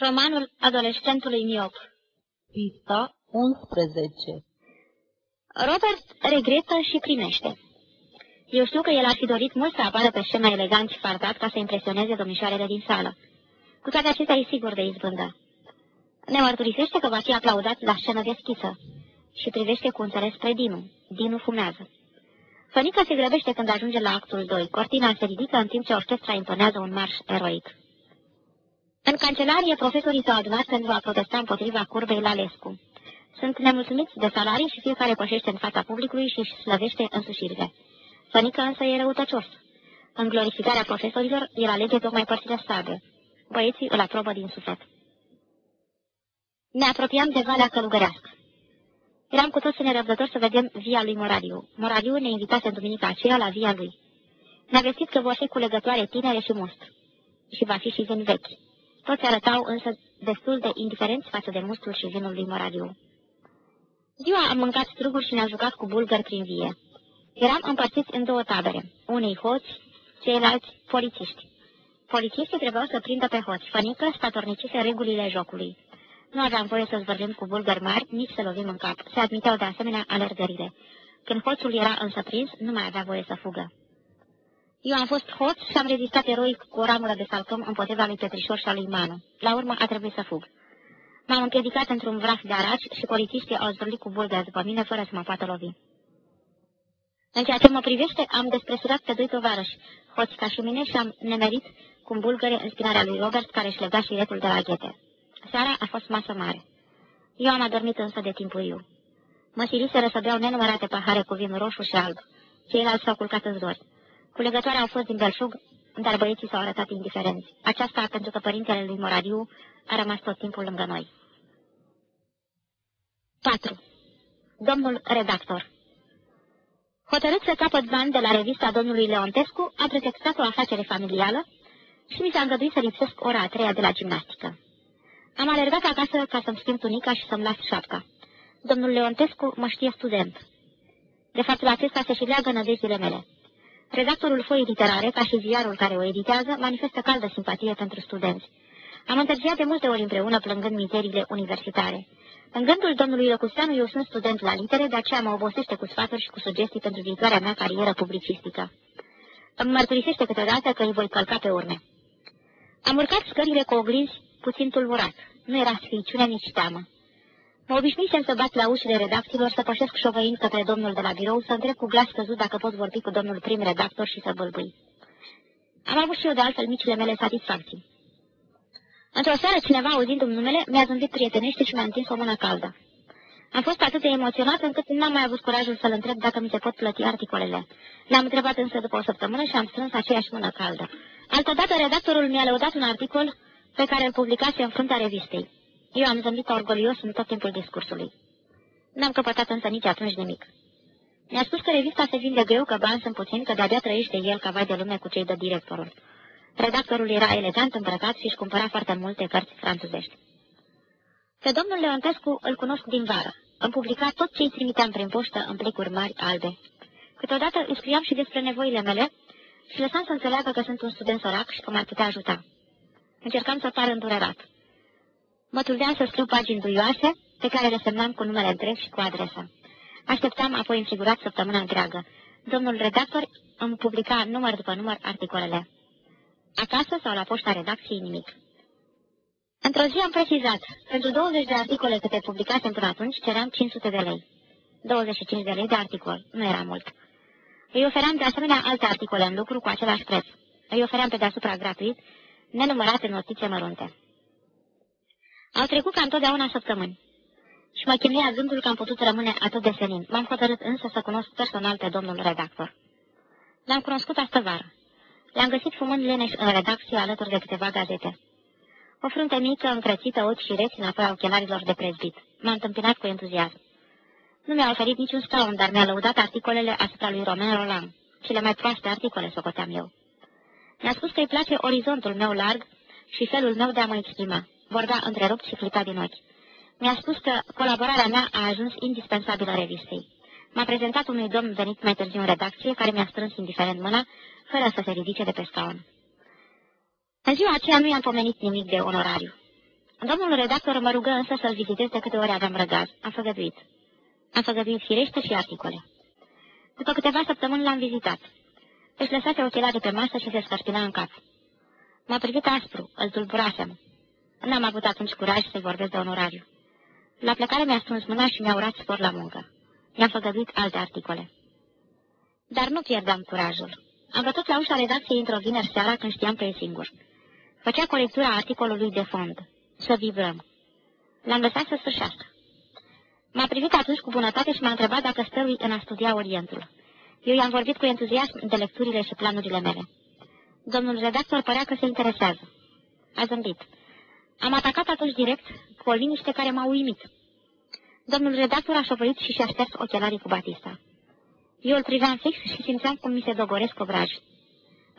Romanul adolescentului miop Pista 11 Robert regretă și primește. Eu știu că el ar fi dorit mult să apară pe scenă elegant și fardat ca să impresioneze domnișoarele din sală. Cu toate acestea e sigur de izbândă. Ne mărturisește că va fi aplaudat la scenă deschisă și privește cu înțeles spre Dinu. Dinu fumează. Fănică se grăbește când ajunge la actul 2. Cortina se ridică în timp ce orchestra intonează un marș eroic. În cancelarie, profesorii s-au adunat pentru a protesta împotriva curbei la Lescu. Sunt nemulțumiți de salarii și fiecare pășește în fața publicului și își slăvește însușirile. Fănică însă e răutăcios. În glorificarea profesorilor, el alege tocmai părțile slabe. Băieții îl aprobă din suflet. Ne apropiam de Valea Călugărească. Eram cu toți nerăbdători să vedem via lui Morariu. Morariu ne invitase în duminica aceea la via lui. Ne-a vestit că vor fi culegătoare tinere și mustru. Și va fi și vin vechi. Toți arătau însă destul de indiferenți față de mustrul și vinul lui Morariu. Ziua am mâncat struguri și ne-am jucat cu bulgări prin vie. Eram împărțiți în două tabere, unii hoți, ceilalți polițiști. Polițiștii trebuiau să prindă pe hoți. Fănică statornicise regulile jocului. Nu aveam voie să zvârlim cu bulgări mari, nici să lovim în cap. Se admiteau de asemenea alergările. Când hoțul era însă prins, nu mai avea voie să fugă. Eu am fost hoț și am rezistat eroic cu o ramură de salcăm împotriva lui Petrișor și a lui Manu. La urmă a trebuit să fug. M-am împiedicat într-un vraf de araci și polițiștii au zvârlit cu bulgări după mine fără să mă poată lovi. În ceea ce mă privește, am despresurat pe doi tovarăși, hoți ca și mine, și am nemerit cu bulgăre în spinarea lui Robert, care își lega șiretul de la ghete. Seara a fost masă mare. Eu am adormit însă de timpuriu. Mă siliseră să beau nenumărate pahare cu vin roșu și alb. Ceilalți s-au culcat în zori. Culegătoarea au fost din belșug, dar băieții s-au arătat indiferenți. Aceasta pentru că părintele lui Moradiu a rămas tot timpul lângă noi. 4. Domnul redactor Hotărât să capăt bani de la revista domnului Leontescu, a pretextat o afacere familială și mi s-a îngăduit să lipsesc ora a treia de la gimnastică. Am alergat acasă ca să-mi schimb tunica și să-mi las șapca. Domnul Leontescu mă știe student. De fapt, la acesta se și leagă nădejdile mele. Redactorul foii literare, ca și ziarul care o editează, manifestă caldă simpatie pentru studenți. Am întârziat de multe ori împreună plângând mizerile universitare. În gândul domnului Răcusteanu, eu sunt student la litere, de aceea mă obosește cu sfaturi și cu sugestii pentru viitoarea mea carieră publicistică. Îmi mărturisește câteodată că îi voi călca pe urme. Am urcat scările cu oglinzi puțin tulburat. Nu era sfiniciune nici teamă. Mă obișnuisem să bat la ușile redacțiilor, să pășesc șovăind către domnul de la birou, să întreb cu glas căzut dacă pot vorbi cu domnul prim redactor și să bâlbâi. Am avut și eu de altfel micile mele satisfacții. Într-o seară, cineva, auzindu-mi numele, mi-a zâmbit prietenește și mi-a întins o mână caldă. Am fost atât de emoționat încât n-am mai avut curajul să-l întreb dacă mi se pot plăti articolele. Le-am întrebat însă după o săptămână și am strâns aceeași mână caldă. Altădată, redactorul mi-a lăudat un articol pe care îl publicase în fruntea revistei. Eu am zâmbit orgolios în tot timpul discursului. N-am căpătat însă nici atunci nimic. Mi-a spus că revista se vinde greu, că bani sunt puțini, că de-abia trăiește el ca vai de lume cu cei de directorul. Redactorul era elegant îmbrăcat și își cumpăra foarte multe cărți franțuzești. Pe domnul Leontescu îl cunosc din vară. Am publicat tot ce îi trimiteam prin poștă în plicuri mari albe. Câteodată îi scriam și despre nevoile mele și lăsam să înțeleagă că sunt un student sărac și că m-ar putea ajuta. Încercam să par îndurerat. Mă tuldeam să scriu pagini duioase, pe care le semnam cu numele întreg și cu adresa. Așteptam apoi înfigurat săptămâna întreagă. Domnul redactor îmi publica număr după număr articolele. Acasă sau la poșta redacției nimic. Într-o zi am precizat, pentru 20 de articole câte publicasem până atunci, ceream 500 de lei. 25 de lei de articol, nu era mult. Îi ofeream de asemenea alte articole în lucru cu același preț. Îi ofeream pe deasupra gratuit nenumărate notițe mărunte. Au trecut ca întotdeauna săptămâni și mă chinuia gândul că am putut rămâne atât de senin. M-am hotărât însă să cunosc personal pe domnul redactor. L-am cunoscut astă vară. L-am găsit fumând leneș în redacție alături de câteva gazete. O frunte mică, încrețită, ochi și reți înapoi ochelarilor de prezbit. M-a întâmpinat cu entuziasm. Nu mi-a oferit niciun scaun, dar mi-a lăudat articolele asupra lui Romain Roland. Cele mai proaste articole, socoteam eu. Mi-a spus că îi place orizontul meu larg și felul meu de a mă exprima. Vorbea întrerupt și flipa din ochi. Mi-a spus că colaborarea mea a ajuns indispensabilă revistei. M-a prezentat unui domn venit mai târziu în redacție, care mi-a strâns indiferent mâna, fără să se ridice de pe scaun. În ziua aceea nu i-am pomenit nimic de onorariu. Domnul redactor mă rugă însă să-l vizitez de câte ori aveam răgaz. Am făgăduit. Am făgăduit firește și articole. După câteva săptămâni l-am vizitat. Își lăsase ochelarii pe masă și se scărpina în cap. M-a privit aspru, îl tulburasem. N-am avut atunci curaj să-i vorbesc de onorariu. La plecare mi-a strâns mâna și mi-a urat spor la muncă. Mi-am făgăduit alte articole. Dar nu pierdeam curajul. Am bătut la ușa redacției într-o vineri seara când știam că e singur. Făcea colectura articolului de fond. Să vibrăm. L-am lăsat să sfârșească. M-a privit atunci cu bunătate și m-a întrebat dacă stărui în a studia Orientul. Eu i-am vorbit cu entuziasm de lecturile și planurile mele. Domnul redactor părea că se interesează. A zâmbit. Am atacat atunci direct cu o liniște care m-a uimit. Domnul redactor a șovăit și și-a șters ochelarii cu Batista. Eu îl priveam fix și simțeam cum mi se dogoresc obraji.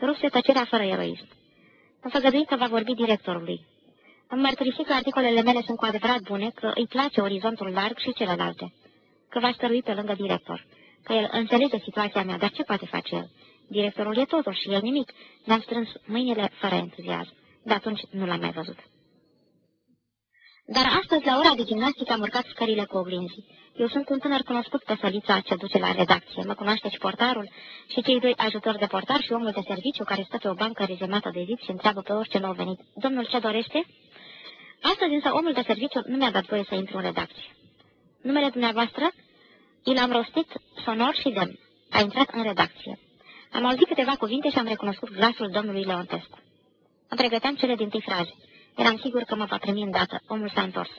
Rupse tăcerea fără eroism. Am făgăduit că va vorbi directorului. Am mărturisit că articolele mele sunt cu adevărat bune, că îi place orizontul larg și celelalte, că va stărui pe lângă director, că el înțelege situația mea, dar ce poate face el? Directorul e totul și el nimic. Ne-am strâns mâinile fără entuziasm. De atunci nu l-am mai văzut. Dar astăzi, la ora de gimnastică, am urcat scările cu oglinzi. Eu sunt un tânăr cunoscut pe sălița ce duce la redacție. Mă cunoaște și portarul și cei doi ajutori de portar și omul de serviciu care stă pe o bancă rezemată de zid și întreabă pe orice nou venit. Domnul, ce dorește? Astăzi însă omul de serviciu nu mi-a dat voie să intru în redacție. Numele dumneavoastră? I l-am rostit sonor și demn. A intrat în redacție. Am auzit câteva cuvinte și am recunoscut glasul domnului Leontescu. Îmi pregăteam cele din fraze. Eram sigur că mă va primi îndată. Omul s-a întors.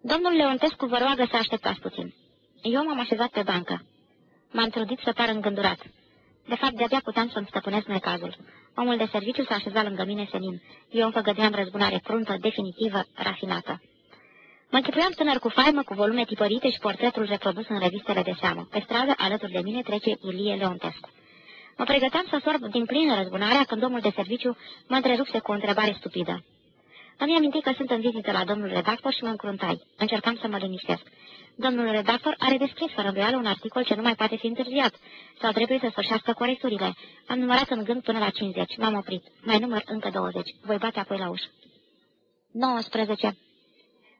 Domnul Leontescu vă roagă să așteptați puțin. Eu m-am așezat pe bancă. M-am trudit să par îngândurat. De fapt, de-abia puteam să-mi stăpânesc necazul. Omul de serviciu s-a așezat lângă mine senin. Eu îmi făgădeam răzbunare cruntă, definitivă, rafinată. Mă închipuiam tânăr cu faimă, cu volume tipărite și portretul reprodus în revistele de seamă. Pe stradă, alături de mine, trece Ilie Leontescu. Mă pregăteam să sorb din plină răzbunarea când omul de serviciu mă întrerupse cu o întrebare stupidă. Îmi amintit că sunt în vizită la domnul redactor și mă încruntai. Încercam să mă liniștesc. Domnul redactor are descris fără îndoială un articol ce nu mai poate fi întârziat, sau trebuie să sfârșească corecturile. Am numărat în gând până la 50. M-am oprit. Mai număr încă 20. Voi bate apoi la ușă. 19.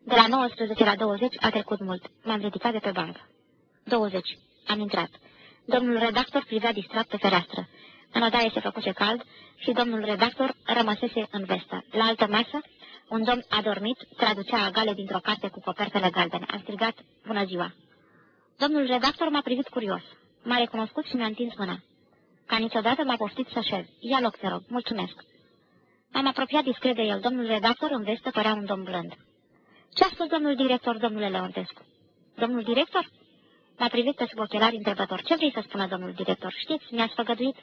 De la 19 la 20 a trecut mult. M-am ridicat de pe bancă. 20. Am intrat. Domnul redactor privea distrat pe fereastră. În odaie se făcuse cald și domnul redactor rămăsese în vestă. La altă masă, un domn adormit traducea agale dintr-o carte cu copertele galbene. Am strigat, bună ziua! Domnul redactor m-a privit curios. M-a recunoscut și mi-a întins mâna. Ca niciodată m-a poftit să șez. Ia loc, te rog. Mulțumesc. M-am apropiat discret de el. Domnul redactor în vestă părea un domn blând. Ce a spus domnul director, domnule Leontescu? Domnul director? M-a privit pe sub ochelari întrebător. Ce vrei să spună domnul director? Știți, mi-ați făgăduit?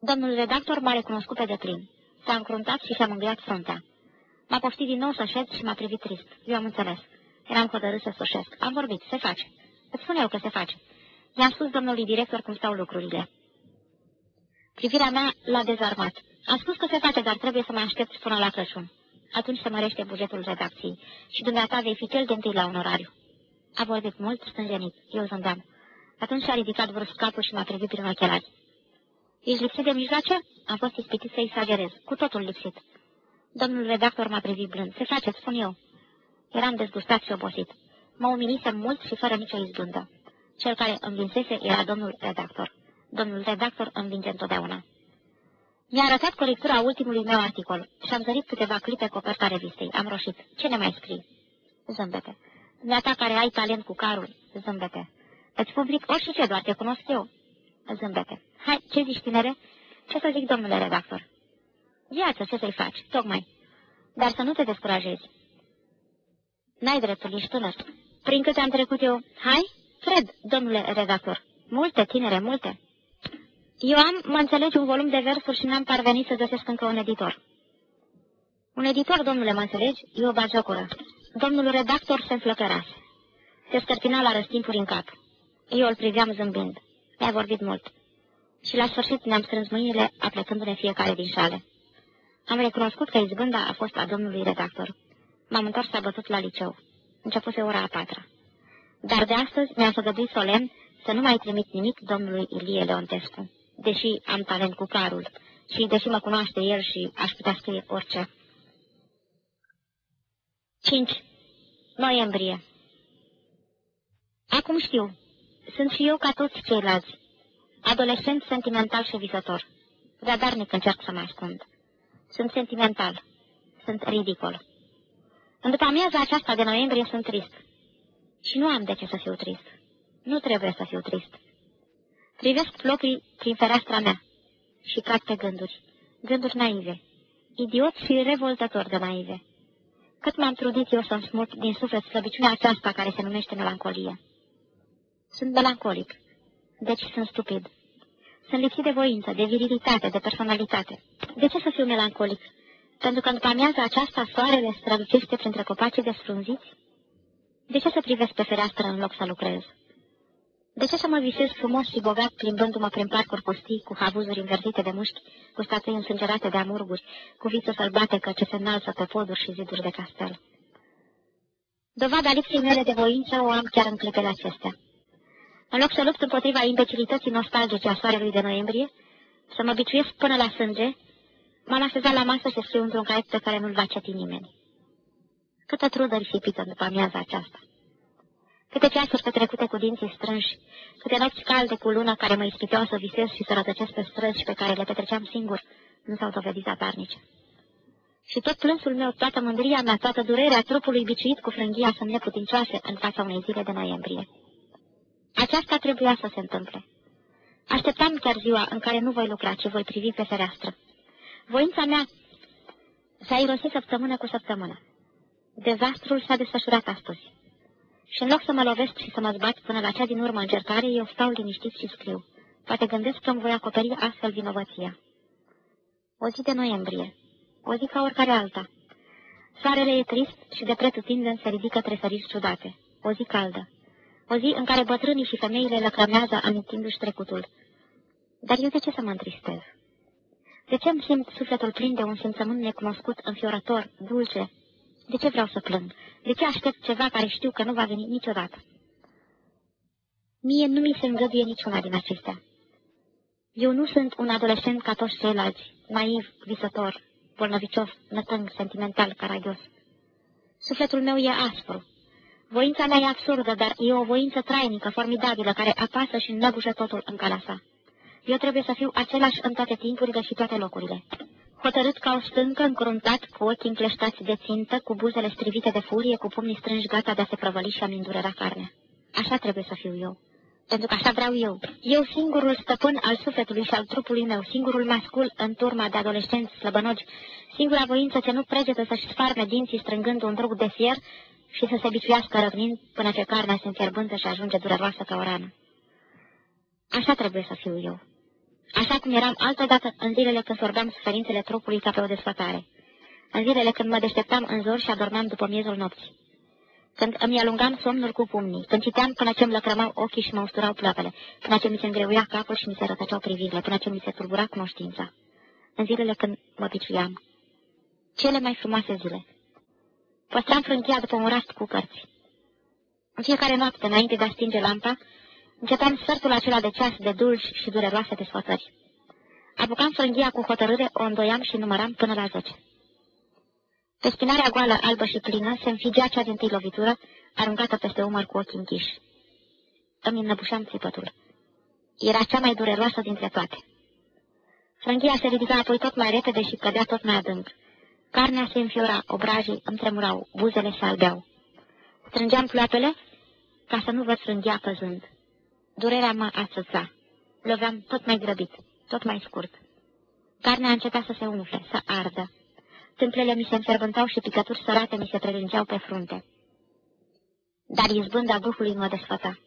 Domnul redactor m-a recunoscut pe deplin. S-a încruntat și și-a mângâiat fruntea. M-a poftit din nou să șed și m-a privit trist. Eu am înțeles. Eram hotărât să sfârșesc. Am vorbit. Se face. Îți spun eu că se face. I-am spus domnului director cum stau lucrurile. Privirea mea l-a dezarmat. Am spus că se face, dar trebuie să mă aștept până la Crăciun. Atunci se mărește bugetul redacției și dumneata vei fi cel de întâi la onorariu. A vorbit mult, stânjenit. Eu zâmbeam. Atunci a ridicat brusc capul și m-a privit prin ochelari. Ești lipsit de mijloace? Am fost ispitit să exagerez. Cu totul lipsit. Domnul redactor m-a privit blând. Se face, spun eu. Eram dezgustat și obosit. Mă umilisem mult și fără nicio izbândă. Cel care învinsese era domnul redactor. Domnul redactor învinge întotdeauna. Mi-a arătat colectura ultimului meu articol și am zărit câteva clipe coperta revistei. Am roșit. Ce ne mai scrii? Zâmbete. Dumneata care ai talent cu carul. Zâmbete. Îți public orice, doar te cunosc eu. Zâmbete. Hai, ce zici, tinere? Ce să zic, domnule redactor? Viață, ce să-i faci? Tocmai. Dar să nu te descurajezi. N-ai dreptul, ești tânăr. Prin câte am trecut eu? Hai? Fred, domnule redactor. Multe, tinere, multe. Eu am, mă înțelegi, un volum de versuri și n-am parvenit să găsesc încă un editor. Un editor, domnule, mă înțelegi? E o bagiocură. Domnul redactor se înflăcărase. Se scărpina la răstimpuri în cap. Eu îl priveam zâmbind. Mi-a vorbit mult. Și la sfârșit ne-am strâns mâinile, aplecându-ne fiecare din șale. Am recunoscut că izbânda a fost a domnului redactor. M-am întors bătut la liceu. Începuse ora a patra. Dar de astăzi mi-a făgăduit solemn să nu mai trimit nimic domnului Ilie Leontescu, deși am talent cu carul și deși mă cunoaște el și aș putea scrie orice. 5. Noiembrie Acum știu. Sunt și eu ca toți ceilalți. Adolescent sentimental și visător. Zadarnic încerc să mă ascund. Sunt sentimental. Sunt ridicol. În după amiaza aceasta de noiembrie sunt trist. Și nu am de ce să fiu trist. Nu trebuie să fiu trist. Privesc flocii prin fereastra mea și cad pe gânduri. Gânduri naive. Idiot și revoltător de naive. Cât m-am trudit eu să-mi smut din suflet slăbiciunea aceasta care se numește melancolie. Sunt melancolic, deci sunt stupid. Sunt lipsit de voință, de virilitate, de personalitate. De ce să fiu melancolic? Pentru că după amiaza aceasta soarele strălucește printre copacii desfrunziți? De ce să privesc pe fereastră în loc să lucrez? De ce să mă visez frumos și bogat plimbându-mă prin parcuri pustii, cu havuzuri înverzite de mușchi, cu statui însângerate de amurguri, cu viță sălbatecă ce se înalță pe poduri și ziduri de castel? Dovada lipsei mele de voință o am chiar în clipele acestea. În loc să lupt împotriva imbecilității nostalgice a soarelui de noiembrie, să mă biciuiesc până la sânge, m-am așezat la masă și scriu într-un caiet pe care nu-l va citi nimeni. Câtă trudă risipită după amiaza aceasta! Câte ceasuri petrecute cu dinții strânși, câte nopți calde cu lună care mă ispiteau să visez și să rătăcesc pe străzi și pe care le petreceam singur, nu s-au dovedit zadarnice. Și tot plânsul meu, toată mândria mea, toată durerea trupului biciuit cu frânghia să-mi neputincioase în fața unei zile de noiembrie. Aceasta trebuia să se întâmple. Așteptam chiar ziua în care nu voi lucra, ci voi privi pe fereastră. Voința mea s-a irosit săptămână cu săptămână. Dezastrul s-a desfășurat astăzi. Și în loc să mă lovesc și să mă zbat până la cea din urmă încercare, eu stau liniștit și scriu. Poate gândesc că îmi voi acoperi astfel vinovăția. O zi de noiembrie. O zi ca oricare alta. Soarele e trist și de pretutindeni se ridică tresăriți ciudate. O zi caldă. O zi în care bătrânii și femeile lăcrămează amintindu-și trecutul. Dar eu de ce să mă întristez? De ce îmi simt sufletul plin de un simțământ necunoscut, înfiorător, dulce? De ce vreau să plâng? De ce aștept ceva care știu că nu va veni niciodată? Mie nu mi se îngăduie niciuna din acestea. Eu nu sunt un adolescent ca toți ceilalți, naiv, visător, bolnăvicios, nătâng, sentimental, caragios. Sufletul meu e aspru, Voința mea e absurdă, dar e o voință trainică, formidabilă, care apasă și înnăbușă totul în calea sa. Eu trebuie să fiu același în toate timpurile și toate locurile. Hotărât ca o stâncă, încruntat, cu ochii încleștați de țintă, cu buzele strivite de furie, cu pumnii strânși gata de a se prăvăli și a-mi îndurera carnea. Așa trebuie să fiu eu. Pentru că așa vreau eu. Eu singurul stăpân al sufletului și al trupului meu, singurul mascul în turma de adolescenți slăbănogi, singura voință ce nu pregetă să-și sfarme dinții strângând un drug de fier și să se biciuiască răvnind până ce carnea se înfierbântă și ajunge dureroasă ca o rană. Așa trebuie să fiu eu. Așa cum eram altădată în zilele când sorbeam suferințele trupului ca pe o desfătare. În zilele când mă deșteptam în zor și adormeam după miezul nopții. Când îmi alungam somnul cu pumnii, când citeam până ce îmi lăcrămau ochii și mă usturau plăpele, până ce mi se îngreuia capul și mi se rătăceau privirile, până ce mi se tulbura cunoștința. În zilele când mă biciuiam. Cele mai frumoase zile. Păstram frânghia după un rast cu cărți. În fiecare noapte, înainte de a stinge lampa, începeam sfertul acela de ceas de dulci și dureroase desfățări. Apucam frânghia cu hotărâre, o îndoiam și număram până la zece. Pe spinarea goală, albă și plină, se înfigea cea din lovitură, aruncată peste umăr cu ochii închiși. Îmi înnăbușeam țipătul. Era cea mai dureroasă dintre toate. Frânghia se ridica apoi tot mai repede și cădea tot mai adânc. Carnea se înfiora, obrajii îmi tremurau, buzele se albeau. Strângeam ploapele ca să nu văd frânghia căzând. Durerea mă ațăța. Loveam tot mai grăbit, tot mai scurt. Carnea începea să se umfle, să ardă. Tâmplele mi se înferbântau și picături sărate mi se prelângeau pe frunte. Dar izbânda Duhului mă desfăta.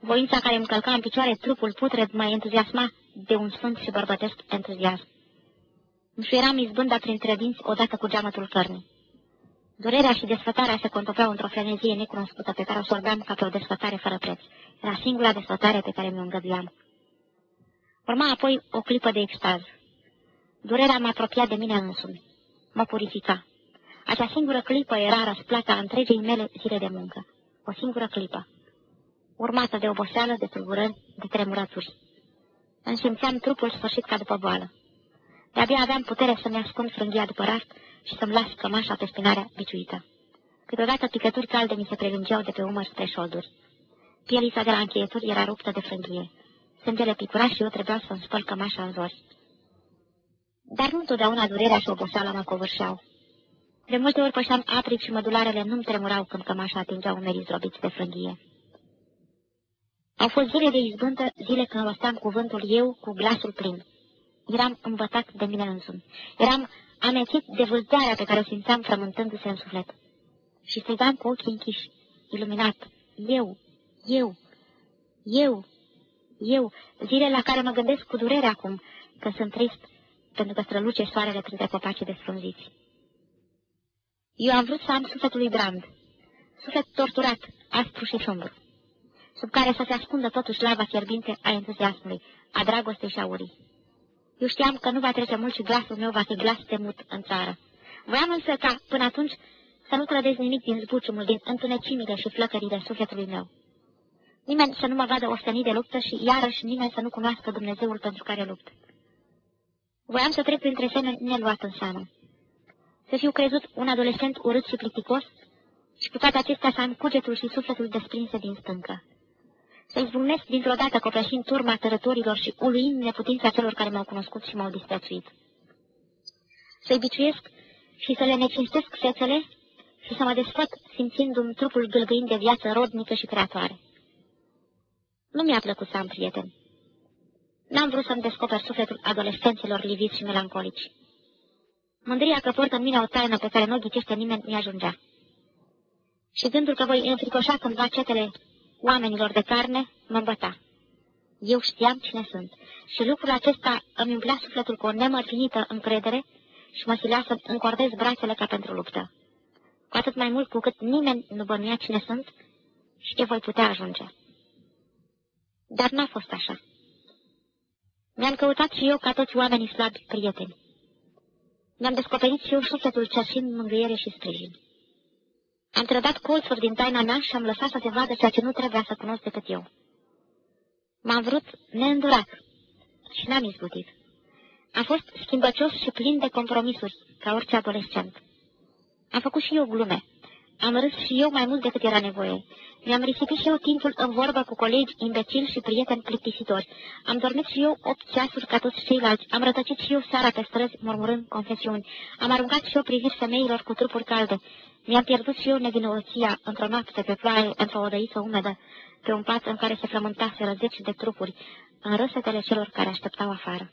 Voința care îmi călca în picioare trupul putred mă entuziasma de un sfânt și bărbătesc entuziasm. Înșuieram izbânda printre dinți odată cu geamătul cărnii. Durerea și desfătarea se contopeau într-o frenezie necunoscută pe care o sorbeam ca pe o desfătare fără preț. Era singura desfătare pe care mi-o îngăduiam. Urma apoi o clipă de extaz. Durerea mă apropia de mine însumi. Mă purifica. Acea singură clipă era răsplata întregii mele zile de muncă. O singură clipă. Urmată de oboseală, de tulburări, de tremurături. Îmi simțeam trupul sfârșit ca după boală. De-abia aveam putere să-mi ascund frânghia după rast și să-mi las cămașa pe spinarea biciuită. Câteodată picături calde mi se prelungeau de pe umăr spre șolduri. Pielița de la încheieturi era ruptă de frânghie. Sângele picura și eu trebuia să-mi spăl cămașa în zori. Dar nu întotdeauna durerea și oboseala mă covârșeau. De multe ori pășeam apric și mădularele nu-mi tremurau când cămașa atingea umerii zdrobiți de frânghie. Au fost zile de izbântă, zile când rosteam cuvântul eu cu glasul plin. Eram îmbătat de mine însumi. Eram amețit de vâltearea pe care o simțeam frământându-se în suflet. Și strigam cu ochii închiși, iluminat. Eu, eu, eu, eu, zile la care mă gândesc cu durere acum, că sunt trist, pentru că străluce soarele printre copacii desfrunziți. Eu am vrut să am sufletul lui Brand, suflet torturat, aspru și sombru, sub care să se ascundă totuși lava fierbinte a entuziasmului, a dragostei și a urii. Eu știam că nu va trece mult și glasul meu va fi glas temut în țară. Voiam însă ca, până atunci, să nu trădez nimic din zbuciumul, din întunecimile și flăcările sufletului meu. Nimeni să nu mă vadă ostenit de luptă și iarăși nimeni să nu cunoască Dumnezeul pentru care lupt. Voiam să trec printre semne neluat în seamă. Să fiu crezut un adolescent urât și plicticos și cu toate acestea să am cugetul și sufletul desprinse din stâncă. Să izbucnesc dintr-o dată copleșind turma tărătorilor și uluind neputința celor care m-au cunoscut și m-au disprețuit. Să-i biciuiesc și să le necinstesc fețele și să mă desfăt simțindu-mi trupul gâlgâind de viață rodnică și creatoare. Nu mi-a plăcut să am prieteni. N-am vrut să-mi descoper sufletul adolescenților liviți și melancolici. Mândria că port în mine o taină pe care nu o ghicește nimeni mi-ajungea. Și gândul că voi înfricoșa cândva cetele oamenilor de carne mă îmbăta. Eu știam cine sunt și lucrul acesta îmi umplea sufletul cu o nemărginită încredere și mă silea să încordez brațele ca pentru luptă. Cu atât mai mult cu cât nimeni nu bănuia cine sunt și ce voi putea ajunge. Dar n-a fost așa. Mi-am căutat și eu, ca toți oamenii slabi, prieteni. Mi-am descoperit și eu sufletul cerșind mângâiere și sprijin. Am trădat colțuri din taina mea și am lăsat să se vadă ceea ce nu trebuia să cunosc decât eu. M-am vrut neîndurat și n-am izbutit. Am fost schimbăcios și plin de compromisuri, ca orice adolescent. Am făcut și eu glume. Am râs și eu mai mult decât era nevoie. Mi-am risipit și eu timpul în vorbă cu colegi imbecili și prieteni plictisitori. Am dormit și eu opt ceasuri ca toți ceilalți. Am rătăcit și eu seara pe străzi, murmurând confesiuni. Am aruncat și eu priviri femeilor cu trupuri calde. Mi-am pierdut și eu nevinovăția într-o noapte pe ploaie, într-o odăiță umedă, pe un pat în care se frământaseră zeci de trupuri, în râsetele celor care așteptau afară.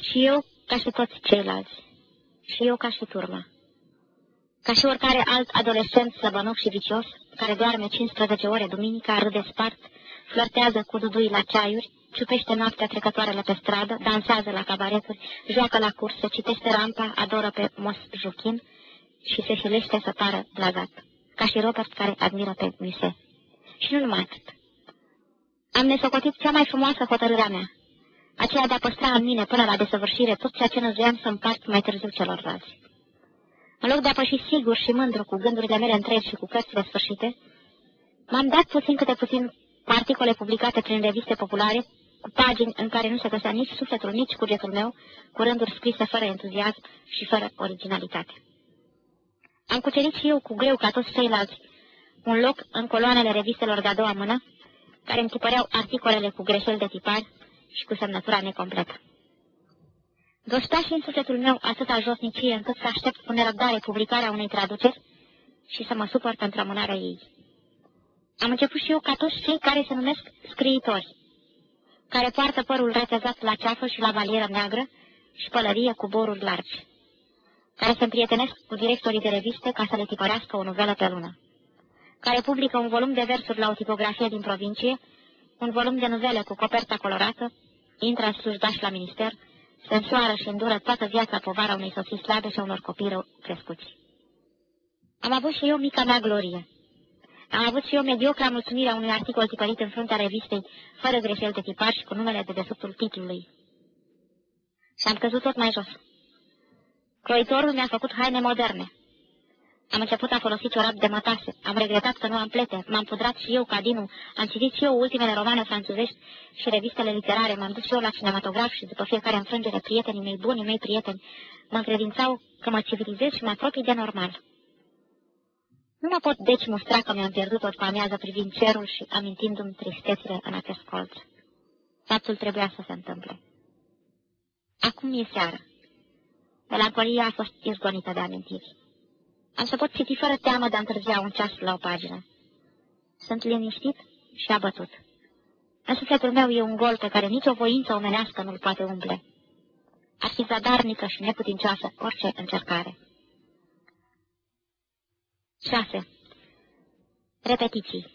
Și eu, ca și toți ceilalți. Și eu, ca și turma. Ca și oricare alt adolescent săbănoc și vicios, care doarme 15 ore duminica, râde spart, flirtează cu dudui la ceaiuri, ciupește noaptea trecătoarele pe stradă, dansează la cabareturi, joacă la curse, citește rampa, adoră pe Mos Juchin și se silește să pară blazat, ca și Robert care admiră pe Mise. Și nu numai atât. Am nesocotit cea mai frumoasă hotărârea mea, aceea de a păstra în mine până la desăvârșire tot ceea ce năzuiam să împart mai târziu celorlalți. În loc de a păși sigur și mândru cu gândurile mele întregi și cu cărțile sfârșite, m-am dat puțin câte puțin cu articole publicate prin reviste populare, cu pagini în care nu se găsea nici sufletul, nici cugetul meu, cu rânduri scrise fără entuziasm și fără originalitate. Am cucerit și eu cu greu ca toți ceilalți un loc în coloanele revistelor de-a doua mână, care îmi tipăreau articolele cu greșeli de tipar și cu semnătura necompletă. Găstea și în sufletul meu atâta josnicie încât să aștept cu nerăbdare publicarea unei traduceri și să mă supăr pentru amânarea ei. Am început și eu ca toți cei care se numesc scriitori, care poartă părul retezat la ceafă și la valieră neagră și pălărie cu boruri largi, care se împrietenesc cu directorii de reviste ca să le tipărească o novelă pe lună, care publică un volum de versuri la o tipografie din provincie, un volum de novele cu coperta colorată, intră în slujbaș la minister, se însoară și îndură toată viața povara unei soții slabe și a unor copii rău crescuți. Am avut și eu mica mea glorie. Am avut și eu mediocra mulțumirea unui articol tipărit în fruntea revistei, fără greșeli de tipar și cu numele de desubtul titlului. Și am căzut tot mai jos. Croitorul mi-a făcut haine moderne. Am început a folosi ciorap de mătase. Am regretat că nu am plete. M-am pudrat și eu ca Dinu. Am citit și eu ultimele romane franțuzești și revistele literare. M-am dus și eu la cinematograf și după fiecare înfrângere prietenii mei buni, mei prieteni, mă încredințau că mă civilizez și mă apropii de normal. Nu mă pot deci mustra că mi-am pierdut o amiază privind cerul și amintindu-mi tristețile în acest colț. Faptul trebuia să se întâmple. Acum e seară. Melancolia a fost izgonită de amintiri. Am să pot citi fără teamă de a întârzia un ceas la o pagină. Sunt liniștit și abătut. În sufletul meu e un gol pe care nicio voință omenească nu-l poate umple. Ar fi zadarnică și neputincioasă orice încercare. 6. Repetiții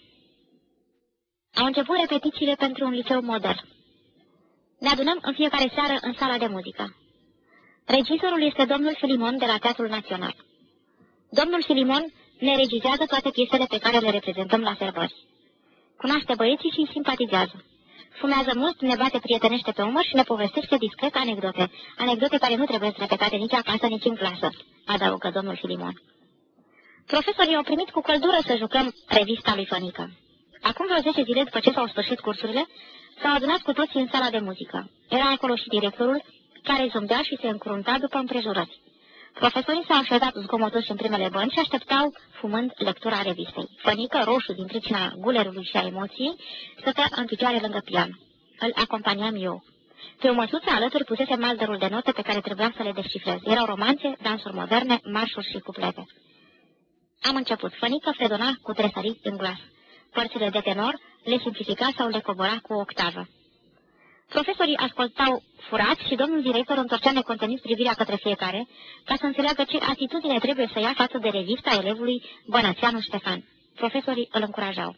Au început repetițiile pentru un liceu modern. Ne adunăm în fiecare seară în sala de muzică. Regizorul este domnul Filimon de la Teatrul Național. Domnul Filimon ne regizează toate piesele pe care le reprezentăm la sărbări. Cunoaște băieții și îi simpatizează. Fumează mult, ne bate prietenește pe umăr și ne povestește discret anecdote. Anecdote care nu trebuie repetate nici acasă, nici în clasă, adaugă domnul Filimon. Profesorii au primit cu căldură să jucăm revista lui Fănică. Acum vreo 10 zile după ce s-au sfârșit cursurile, s-au adunat cu toții în sala de muzică. Era acolo și directorul, care zâmbea și se încrunta după împrejurări. Profesorii s-au așezat zgomotoși în primele bănci și așteptau, fumând, lectura revistei. Fănică, roșu din pricina gulerului și a emoției, stătea în picioare lângă pian. Îl acompaniam eu. Pe o măsuță alături pusese maldărul de note pe care trebuia să le descifrez. Erau romanțe, dansuri moderne, marșuri și cuplete. Am început. Fănică fredona cu tresării în glas. Părțile de tenor le simplifica sau le cobora cu o octavă. Profesorii ascultau furat și domnul director întorcea necontenit privirea către fiecare, ca să înțeleagă ce atitudine trebuie să ia față de revista elevului Bănățeanu Ștefan. Profesorii îl încurajau.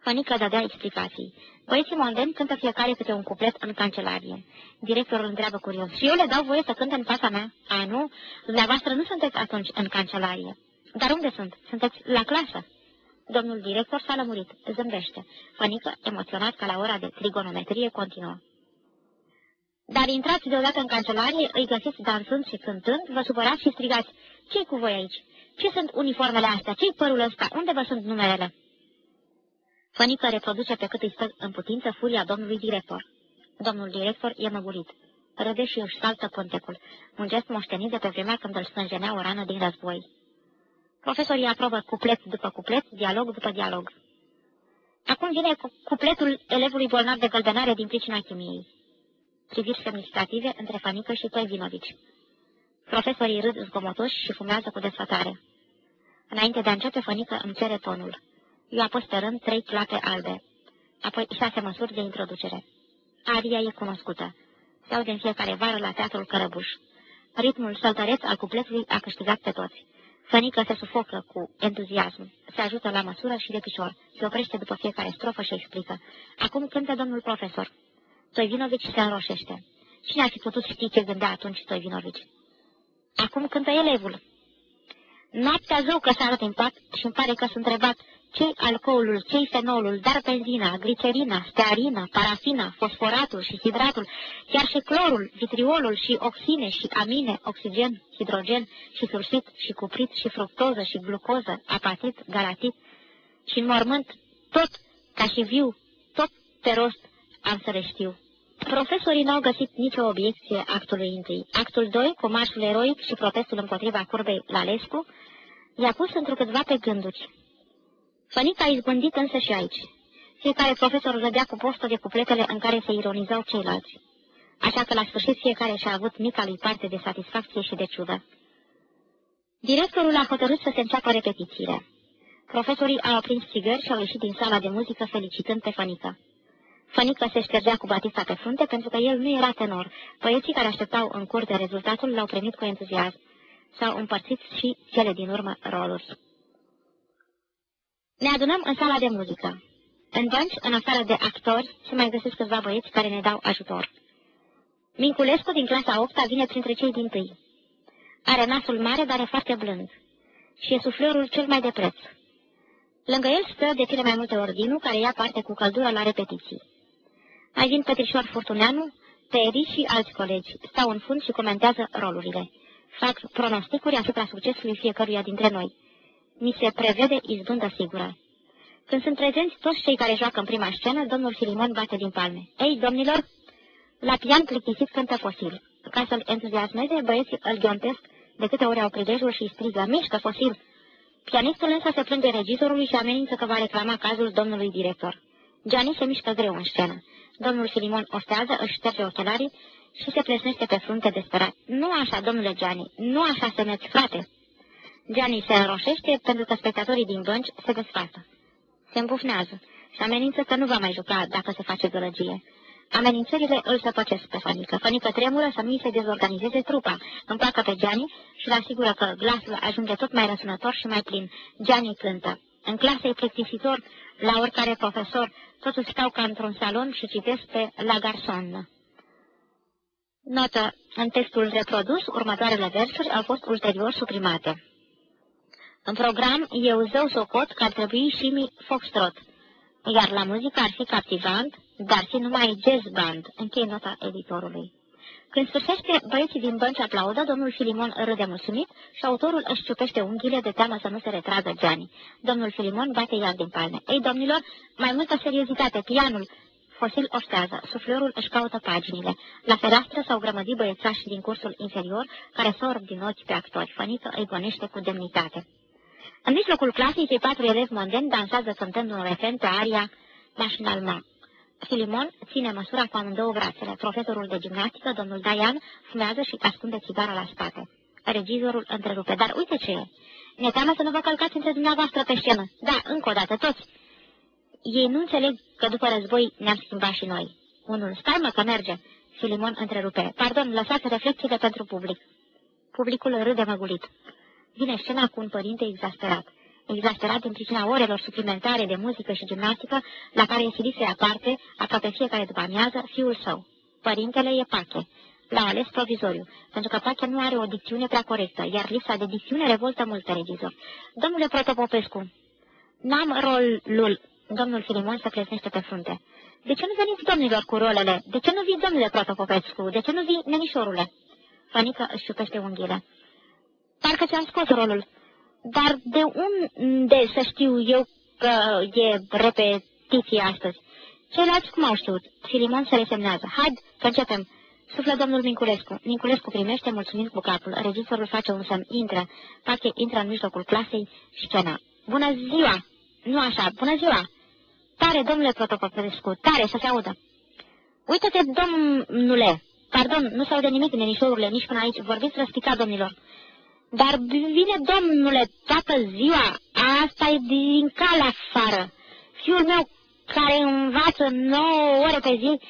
Fănică dădea explicații. Băieții mondeni cântă fiecare câte un cuplet în cancelarie. Directorul întreabă curios. Și eu le dau voie să cânte în fața mea? A, nu? Dumneavoastră nu sunteți atunci în cancelarie. Dar unde sunt? Sunteți la clasă? Domnul director s-a lămurit, zâmbește. Fănică, emoționat ca la ora de trigonometrie, continuă. Dar intrați deodată în cancelarie, îi găsiți dansând și cântând, vă supărați și strigați, ce cu voi aici? Ce sunt uniformele astea? Ce-i părul ăsta? Unde vă sunt numerele? Fănică reproduce pe cât îi stă în putință furia domnului director. Domnul director e măgurit. Râde și își saltă pontecul, un gest moștenit de pe vremea când îl stânjenea o rană din război. Profesorii aprobă cuplet după cuplet, dialog după dialog. Acum vine cupletul elevului bolnav de gălbenare din pricina chimiei. Priviri semnificative între Fanică și Toivinovici. Profesorii râd zgomotoși și fumează cu desfătare. Înainte de a începe, Fănică îmi cere tonul. Eu apăs pe rând trei clape albe, apoi șase măsuri de introducere. Aria e cunoscută. Se aude în fiecare vară la teatrul Cărăbuș. Ritmul săltăreț al cupletului a câștigat pe toți. Fănică se sufocă cu entuziasm, se ajută la măsură și de picior, se oprește după fiecare strofă și explică. Acum cântă domnul profesor. Toivinovici se înroșește. Cine ar fi putut ști ce gândea atunci Toivinovici? Acum cântă elevul. Noaptea zău că s-a arăt în pat și îmi pare că sunt întrebat ce alcoolul, ce fenolul, dar benzina, glicerina, stearina, parafina, fosforatul și hidratul, chiar și clorul, vitriolul și oxine și amine, oxigen, hidrogen și sulfit și cuprit și fructoză și glucoză, apatit, galatit și în mormânt tot, ca și viu, tot pe rost am să le știu. Profesorii n-au găsit nicio obiecție actului întâi. Actul 2, cu marșul eroic și protestul împotriva curbei la Lescu, i-a pus într-o pe gânduri. Fănica a izbândit însă și aici. Fiecare profesor râdea cu postă de cupletele în care se ironizau ceilalți. Așa că la sfârșit fiecare și-a avut mica lui parte de satisfacție și de ciudă. Directorul a hotărât să se înceapă repetițiile. Profesorii au aprins țigări și au ieșit din sala de muzică felicitând pe Fănică. Fănică se ștergea cu batista pe frunte pentru că el nu era tenor. Poeții care așteptau în curte rezultatul l-au primit cu entuziasm. S-au împărțit și cele din urmă roluri. Ne adunăm în sala de muzică. În bănci, în afară de actori, se mai găsesc câțiva băieți care ne dau ajutor. Minculescu din clasa 8 vine printre cei din tâi. Are nasul mare, dar e foarte blând. Și e suflorul cel mai de preț. Lângă el stă de cele mai multe ori Dinu, care ia parte cu căldură la repetiții. Mai vin Petrișor Furtuneanu, Teri și alți colegi. Stau în fund și comentează rolurile. Fac pronosticuri asupra succesului fiecăruia dintre noi mi se prevede izbândă sigură. Când sunt prezenți toți cei care joacă în prima scenă, domnul Filimon bate din palme. Ei, domnilor, la pian plictisit cântă fosil. Ca să-l entuziasmeze, băieții îl ghiontesc de câte ori au prilejul și strigă, mișcă fosil! Pianistul însă se plânge regizorului și amenință că va reclama cazul domnului director. Gianni se mișcă greu în scenă. Domnul Filimon oftează, își șterge ochelarii și se plesnește pe frunte desperat. Nu așa, domnule Gianni, nu așa se mergi, frate! Gianni se înroșește pentru că spectatorii din bănci se desfață. Se îmbufnează și amenință că nu va mai juca dacă se face gălăgie. Amenințările îl săpăcesc pe Fănică. Fănică tremură să nu-i se dezorganizeze trupa. Împacă pe Gianni și îl asigură că glasul ajunge tot mai răsunător și mai plin. Gianni cântă. În clasă e plictisitor, la oricare profesor, totuși stau ca într-un salon și citesc pe La Garson. Notă. În textul reprodus, următoarele versuri au fost ulterior suprimate. În program, eu zău socot că ar trebui și mi foxtrot, iar la muzică ar fi captivant, dar și numai jazz band, încheie nota editorului. Când sfârșește, băieții din bănci aplaudă, domnul Filimon râde mulțumit și autorul își ciupește unghiile de teamă să nu se retragă Gianni. Domnul Filimon bate iar din palme. Ei, domnilor, mai multă seriozitate, pianul! Fosil oștează, suflorul își caută paginile. La fereastră s-au grămădit băiețași din cursul inferior, care sor din ochi pe actori. Fănică îi gonește cu demnitate. În mijlocul clasei, cei patru elevi mondeni dansează cântând un refren pe aria Mașinalma. Filimon ține măsura cu amândouă brațele. Profesorul de gimnastică, domnul Daian, fumează și ascunde țigara la spate. Regizorul întrerupe. Dar uite ce e. Ne teamă să nu vă călcați între dumneavoastră pe scenă. Da, încă o dată, toți. Ei nu înțeleg că după război ne-am schimbat și noi. Unul, stai mă că merge. Filimon întrerupe. Pardon, lăsați reflexiile pentru public. Publicul râde măgulit. Vine scena cu un părinte exasperat exasperat din pricina orelor suplimentare de muzică și gimnastică, la care e silit să aparte, aproape fiecare după amiază, fiul său. Părintele e Pache. L-a ales provizoriu, pentru că Pache nu are o dicțiune prea corectă, iar lipsa de dicțiune revoltă mult pe regizor. Domnule Protopopescu, n-am rolul... Domnul Filimon se plesnește pe frunte. De ce nu veniți, domnilor, cu rolele? De ce nu vii, domnule Protopopescu? De ce nu vii, nenișorule? Fanică își ciupește unghiile. Parcă ți-am scos rolul. Dar de unde să știu eu că e repetiție astăzi? Ceilalți cum au știut? Filimon se resemnează. Haid, să începem. Suflă domnul Minculescu. Minculescu primește, mulțumind cu capul. Regizorul face un semn. Intră. Pache intră în mijlocul clasei. Scena. Bună ziua! Nu așa, bună ziua! Tare, domnule Protopopescu, tare, să se audă. Uită-te, domnule! Pardon, nu se aude nimic, nenișorurile, nici până aici. Vorbiți răspicat, domnilor. Dar vine domnule toată ziua, asta e din cale afară. Fiul meu care învață 9 ore pe zi,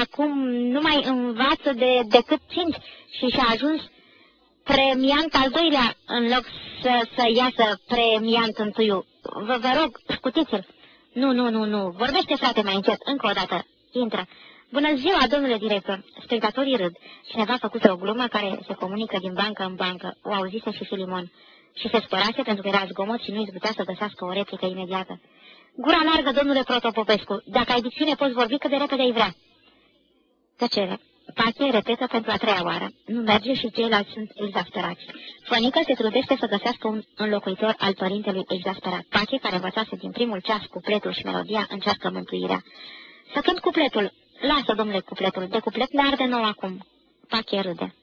acum nu mai învață de, decât 5 și și-a ajuns premiant al doilea în loc să, să iasă premiant întâiul. Vă, vă rog, scutiți-l. Nu, nu, nu, nu. Vorbește, frate, mai încet. Încă o dată. Intră. Bună ziua, domnule director! Spectatorii râd. Cineva făcuse o glumă care se comunică din bancă în bancă. O auzise și Filimon. Și se spărase pentru că era zgomot și nu izbutea să găsească o replică imediată. Gura largă, domnule Protopopescu. Dacă ai dicțiune, poți vorbi cât de repede ai vrea. Tăcere. Pache repetă pentru a treia oară. Nu merge și ceilalți sunt exasperați. Fănică se trudește să găsească un înlocuitor al părintelui exasperat. Pache, care învățase din primul ceas cupletul și melodia, încearcă mântuirea. Să cânt cupletul. Lasă, domnule, cupletul. De cuplet le arde nou acum. Pache râde.